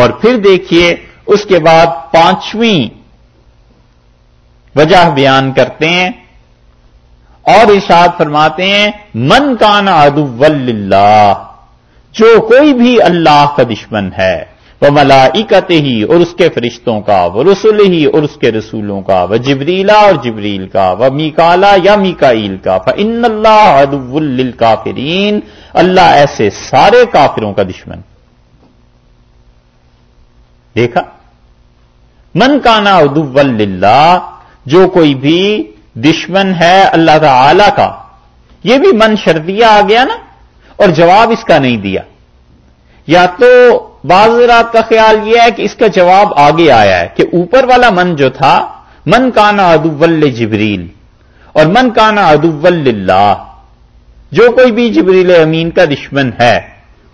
اور پھر دیکھیے اس کے بعد پانچویں وجہ بیان کرتے ہیں اور ارشاد فرماتے ہیں، من کانا ادو اللہ جو کوئی بھی اللہ کا دشمن ہے وہ ملائکت ہی اور اس کے فرشتوں کا وہ رسول ہی اور اس کے رسولوں کا وہ جبریلا اور جبریل کا وہ میکالا یا میکائیل کا فن اللہ ادب الکافرین اللہ ایسے سارے کافروں کا دشمن دیکھا؟ من کانا ادب اللہ جو کوئی بھی دشمن ہے اللہ تعالی کا، یہ بھی من شردیہ آ گیا نا، اور جواب اس کا نہیں دیا۔ یا تو بعض رات کا خیال یہ ہے کہ اس کا جواب آگے آیا ہے کہ اوپر والا من جو تھا، من کانا ادول جبریل اور من کانا ادول اللہ جو کوئی بھی جبریل امین کا دشمن ہے،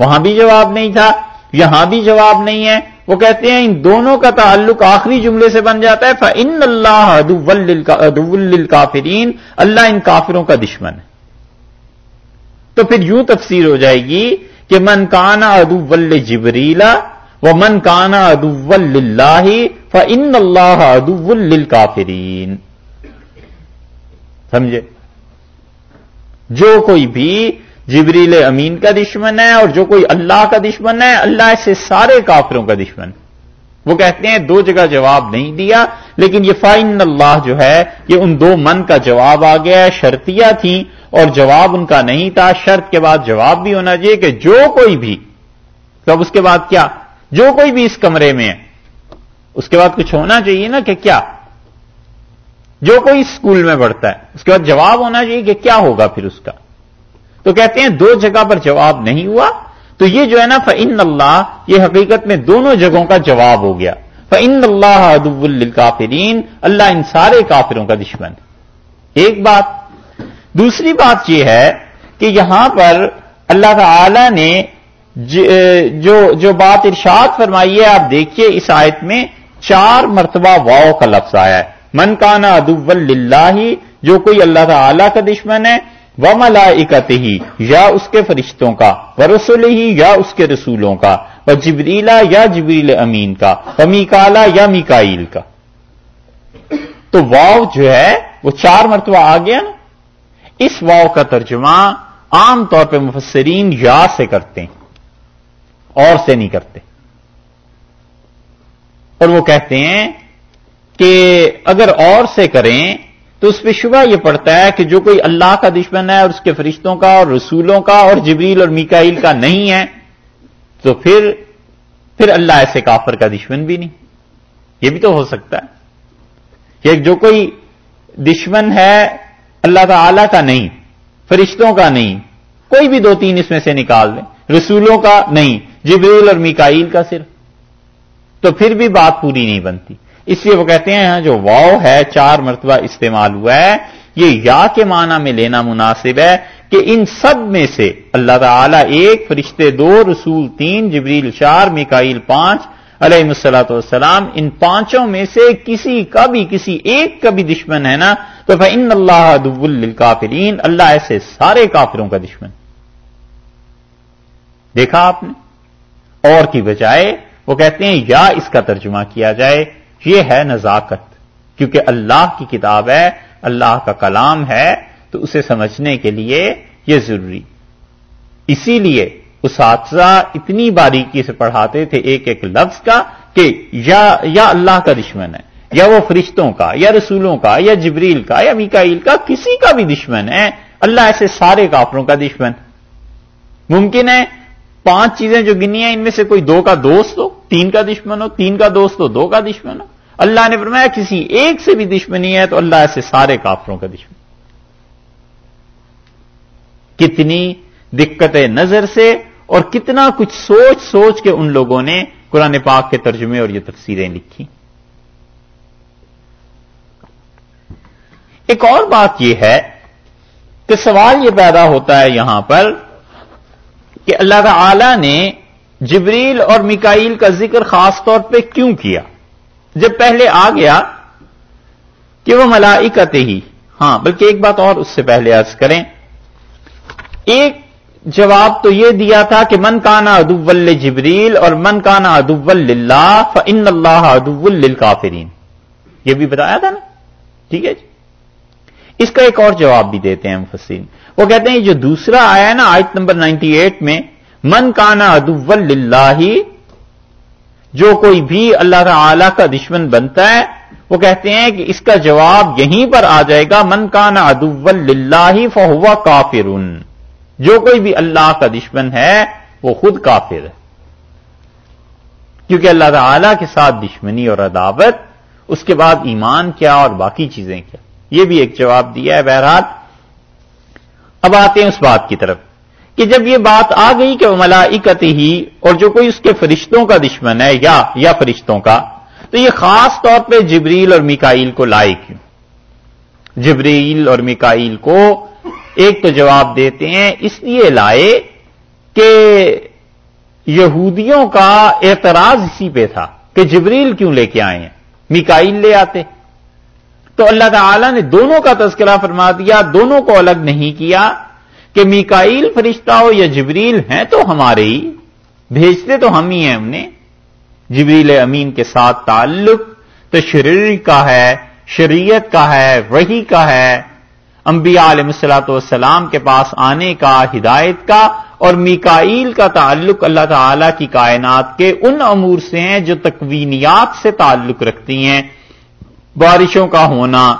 وہاں بھی جواب نہیں تھا، یہاں بھی جواب نہیں ہے وہ کہتے ہیں ان دونوں کا تعلق آخری جملے سے بن جاتا ہے ان اللہ ادول کافرین اللہ ان کافروں کا دشمن ہے۔ تو پھر یوں تفسیر ہو جائے گی کہ من کانا ادو جبریلا وہ من کانا ادو اللہ فن اللہ ادو کافرین سمجھے؟ جو کوئی بھی جبریل امین کا دشمن ہے اور جو کوئی اللہ کا دشمن ہے، اللہ سے سارے کافروں کا دشمن۔ وہ کہتے ہیں، دو جگہ جواب نہیں دیا، لیکن یہ فائن اللہ جو ہے، یہ ان دو من کا جواب آ گیا ہے، شرطیاں تھیں اور جواب ان کا نہیں تھا۔ شرط کے بعد جواب بھی ہونا چاہیے کہ جو کوئی بھی، تو اب اس کے بعد کیا؟ جو کوئی بھی اس کمرے میں ہے، اس کے بعد کچھ ہونا چاہیے نا کہ کیا؟ جو کوئی اسکول میں پڑھتا ہے، اس کے بعد جواب ہونا چاہیے کہ کیا ہوگا پھر اس کا؟ تو کہتے ہیں دو جگہ پر جواب نہیں ہوا۔ تو یہ جو ہے نا فن اللہ یہ حقیقت میں دونوں جگہوں کا جواب ہو گیا۔ فن اللہ ادب الکافرین اللہ ان سارے کافروں کا دشمن۔ ایک بات۔ دوسری بات یہ ہے کہ یہاں پر اللہ تعالی نے جو جو بات ارشاد فرمائی ہے، آپ دیکھیے اس آیت میں چار مرتبہ واؤ کا لفظ آیا ہے۔ من کانا ادب اللہ جو کوئی اللہ تعالی کا دشمن ہے و ملائکت ہی یا اس کے فرشتوں کا و رسول ہی یا اس کے رسولوں کا، و جبریلا یا جبریل امین کا، و میکالا یا میکائیل کا۔ تو واؤ جو ہے، وہ چار مرتبہ آ گیا نا۔ اس واؤ کا ترجمہ عام طور پہ مفسرین یا سے کرتے ہیں، اور سے نہیں کرتے۔ اور وہ کہتے ہیں کہ اگر اور سے کریں تو اس پہ شبہ یہ پڑتا ہے کہ جو کوئی اللہ کا دشمن ہے اور اس کے فرشتوں کا اور رسولوں کا اور جبریل اور میکائیل کا نہیں ہے، تو پھر پھر اللہ ایسے کافر کا دشمن بھی نہیں۔ یہ بھی تو ہو سکتا ہے۔ کہ جو کوئی دشمن ہے اللہ تعالی کا نہیں، فرشتوں کا نہیں، کوئی بھی دو تین اس میں سے نکال دیں رسولوں کا نہیں، جبریل اور میکائیل کا صرف۔ تو پھر بھی بات پوری نہیں بنتی۔ اس لیے وہ کہتے ہیں ہاں، جو واؤ ہے، چار مرتبہ استعمال ہوا ہے، یہ یا کے معنی میں لینا مناسب ہے کہ ان سب میں سے اللہ تعالی ایک، فرشتے دو، رسول تین، جبریل چار، میکائیل پانچ، علیہ مسلاۃ والسلام، ان پانچوں میں سے کسی کا بھی، کسی ایک کا بھی دشمن ہے نا؟ تو ان اللہ دب الکافرین اللہ ایسے سارے کافروں کا دشمن۔ دیکھا آپ نے؟ اور کی بجائے وہ کہتے ہیں، یا اس کا ترجمہ کیا جائے یہ ہے نزاکت۔ کیونکہ اللہ کی کتاب ہے، اللہ کا کلام ہے، تو اسے سمجھنے کے لیے یہ ضروری۔ اسی لیے اساتذہ اتنی باریکی سے پڑھاتے تھے ایک ایک لفظ کا کہ یا یا اللہ کا دشمن ہے، یا وہ فرشتوں کا، یا رسولوں کا، یا جبریل کا، یا میکائیل کا، کسی کا بھی دشمن ہے۔ اللہ ایسے سارے کافروں کا دشمن۔ ممکن ہے پانچ چیزیں جو گنی ہیں، ان میں سے کوئی دو کا دوست ہو، تین کا دشمن ہو، تین کا دوست ہو، دو کا دشمن ہو۔ اللہ نے فرمایا کسی ایک سے بھی دشمنی ہے تو اللہ ایسے سارے کافروں کا دشمن۔ کتنی دقت نظر سے اور کتنا کچھ سوچ سوچ کے ان لوگوں نے قرآن پاک کے ترجمے اور یہ تفسیریں لکھی۔ ایک اور بات یہ ہے کہ سوال یہ پیدا ہوتا ہے یہاں پر کہ اللہ تعالی نے جبریل اور مکائیل کا ذکر خاص طور پہ کیوں کیا؟ جب پہلے آ گیا کہ وہ ملائکت ہی ہاں بلکہ ایک بات اور اس سے پہلے عرض کریں۔ ایک جواب تو یہ دیا تھا کہ من کانا ادول جبریل اور من کانا ادول فن اللہ ادول کافرین یہ بھی بتایا تھا نا؟ ٹھیک ہے جی۔ اس کا ایک اور جواب بھی دیتے ہیں مفسرین۔ وہ کہتے ہیں جو دوسرا آیا ہے نا، آیت نمبر نائنٹی ایٹ میں، من کانا ادول جو کوئی بھی اللہ تعالی کا دشمن بنتا ہے، وہ کہتے ہیں کہ اس کا جواب یہیں پر آ جائے گا، من کانا ادول فہوا کافر جو کوئی بھی اللہ کا دشمن ہے، وہ خود کافر ہے۔ کیونکہ اللہ تعالی کے ساتھ دشمنی اور عداوت، اس کے بعد ایمان کیا اور باقی چیزیں کیا۔ یہ بھی ایک جواب دیا ہے بہرحال۔ اب آتے ہیں اس بات کی طرف۔ کہ جب یہ بات آ گئی کہ وہ ملائکت ہی اور جو کوئی اس کے فرشتوں کا دشمن ہے یا یا فرشتوں کا، تو یہ خاص طور پہ جبریل اور میکائیل کو لائے کیوں جبریل اور میکائیل کو ایک تو جواب دیتے ہیں، اس لیے لائے کہ یہودیوں کا اعتراض اسی پہ تھا کہ جبریل کیوں لے کے آئے ہیں، میکائیل لے آتے۔ تو اللہ تعالی نے دونوں کا تذکرہ فرما دیا، دونوں کو الگ نہیں کیا۔ کہ میکائیل فرشتہ ہو یا جبریل ہیں تو ہمارے ہی۔ بھیجتے تو ہم ہی ہیں ہم نے۔ جبریل امین کے ساتھ تعلق تو شریر کا ہے، شریعت کا ہے وہی کا ہے۔ انبیاء علیہ مسلاط والسلام کے پاس آنے کا، ہدایت کا اور میکائیل کا تعلق اللہ تعالی کی کائنات کے ان امور سے ہیں جو تکوینیات سے تعلق رکھتی ہیں۔ بارشوں کا ہونا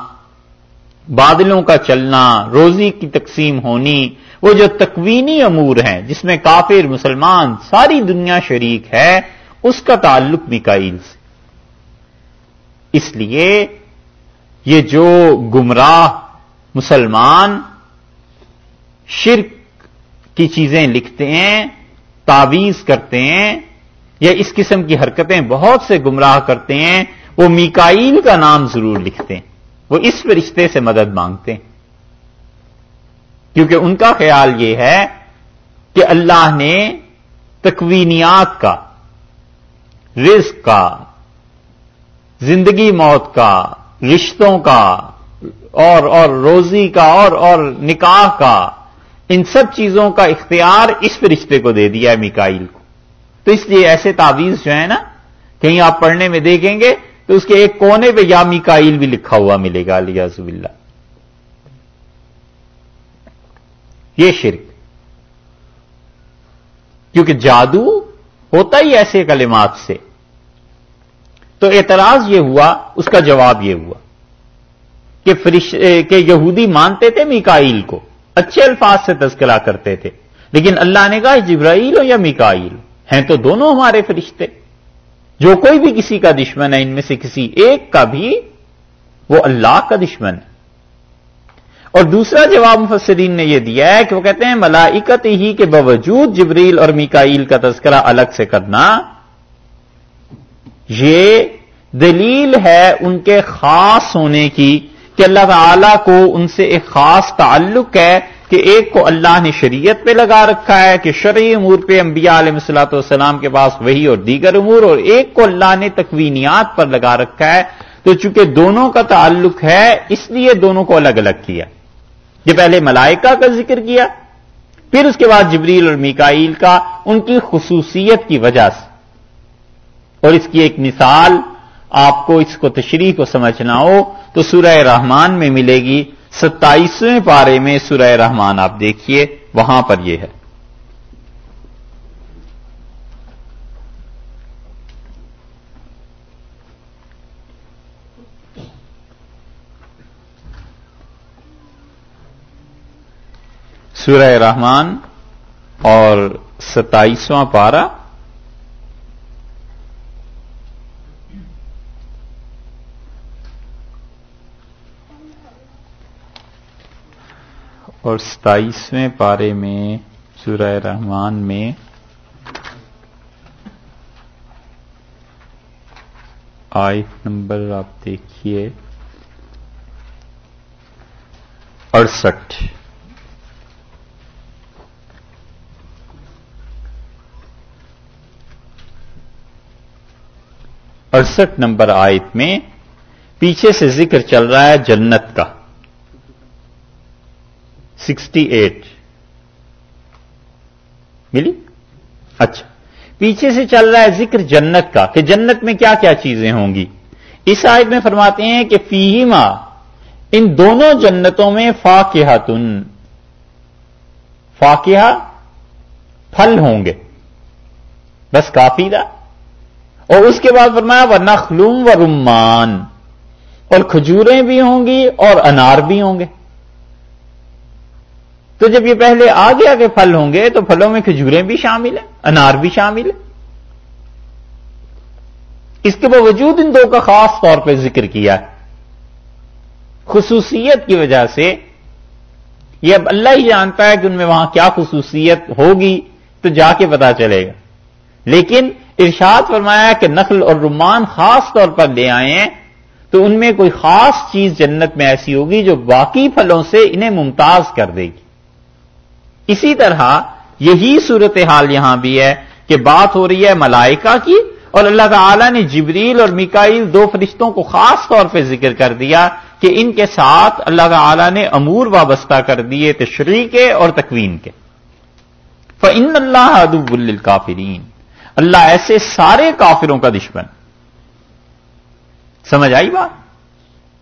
بادلوں کا چلنا، روزی کی تقسیم ہونی، وہ جو تکوینی امور ہیں جس میں کافر، مسلمان، ساری دنیا شریک ہے، اس کا تعلق میکائیل سے اس لیے یہ جو گمراہ مسلمان شرک کی چیزیں لکھتے ہیں تعویز کرتے ہیں، یا اس قسم کی حرکتیں بہت سے گمراہ کرتے ہیں، وہ میکائیل کا نام ضرور لکھتے ہیں۔ وہ اس رشتے سے مدد مانگتے ہیں۔ کیونکہ ان کا خیال یہ ہے کہ اللہ نے تکوینیات کا، رزق کا، زندگی موت کا، رشتوں کا، اور اور روزی کا، اور اور نکاح کا، ان سب چیزوں کا اختیار اس رشتے کو دے دیا ہے میکائل کو۔ تو اس لیے ایسے تعویذ جو ہے نا، کہیں آپ پڑھنے میں دیکھیں گے تو اس کے ایک کونے پہ یا میکائل بھی لکھا ہوا ملے گا علی زب اللہ یہ شرک۔ کیونکہ جادو ہوتا ہی ایسے کلمات سے۔ تو اعتراض یہ ہوا، اس کا جواب یہ ہوا کہ فرش کہ یہودی مانتے تھے میکائیل کو۔ اچھے الفاظ سے تذکرہ کرتے تھے۔ لیکن اللہ نے کہا، جبرائیل ہو یا میکائیل۔ ہیں تو دونوں ہمارے فرشتے۔ جو کوئی بھی کسی کا دشمن ہے، ان میں سے کسی ایک کا بھی وہ اللہ کا دشمن ہے۔ اور دوسرا جواب مفسرین نے یہ دیا ہے کہ وہ کہتے ہیں ملائکت ہی کے باوجود جبریل اور میکائیل کا تذکرہ الگ سے کرنا، یہ دلیل ہے ان کے خاص ہونے کی کہ اللہ تعالی کو ان سے ایک خاص تعلق ہے کہ ایک کو اللہ نے شریعت پہ لگا رکھا ہے کہ شرعی امور پہ انبیاء علیہ السلاۃ والسلام کے پاس وہی اور دیگر امور اور ایک کو اللہ نے تکوینیات پر لگا رکھا ہے، تو چونکہ دونوں کا تعلق ہے، اس لیے دونوں کو الگ الگ کیا۔ یہ پہلے ملائکہ کا ذکر کیا، پھر اس کے بعد جبریل اور میکائیل کا، ان کی خصوصیت کی وجہ سے۔ اور اس کی ایک مثال، آپ کو اس کو تشریح کو سمجھنا ہو، تو سورہ رحمان میں ملے گی۔ ستائیسویں پارے میں سورہ رحمان آپ دیکھیے، وہاں پر یہ ہے۔ سورہ رحمان اور ستائیسواں پارہ اور ستائیسویں پارے میں سورہ رحمان میں آئٹ نمبر آپ دیکھیے۔ اڑسٹھ۔ اڑسٹھ نمبر آیت میں پیچھے سے ذکر چل رہا ہے جنت کا۔ Sixty eight. ملی؟ اچھا۔ پیچھے سے چل رہا ہے ذکر جنت کا، کہ جنت میں کیا کیا چیزیں ہوں گی؟ اس آیت میں فرماتے ہیں کہ فیما ان دونوں جنتوں میں فاقیہتن فاقیہ پھل ہوں گے، بس کافی تھا۔ اور اس کے بعد فرمایا وہ نخلوم و رمان اور کھجوریں بھی ہوں گی اور انار بھی ہوں گے۔ تو جب یہ پہلے آگے آگے پھل ہوں گے تو پھلوں میں کھجوریں بھی شامل ہیں، انار بھی شامل ہے اس کے باوجود ان دو کا خاص طور پہ ذکر کیا۔ ہے خصوصیت کی وجہ سے یہ اب اللہ ہی جانتا ہے کہ ان میں وہاں کیا خصوصیت ہوگی تو جا کے پتا چلے گا۔ لیکن ارشاد فرمایا کہ نقل اور رمان خاص طور پر لے آئے ہیں تو ان میں کوئی خاص چیز جنت میں ایسی ہوگی جو باقی پھلوں سے انہیں ممتاز کر دے گی۔ اسی طرح یہی صورتحال یہاں بھی ہے کہ بات ہو رہی ہے ملائکہ کی اور اللہ تعالی نے جبریل اور مکائل دو فرشتوں کو خاص طور پہ ذکر کر دیا کہ ان کے ساتھ اللہ تعالی نے امور وابستہ کر دیے تشریح کے اور تکوین کے۔ فن اللہ ادب الکافرین اللہ ایسے سارے کافروں کا دشمن۔ سمجھ آئی بات؟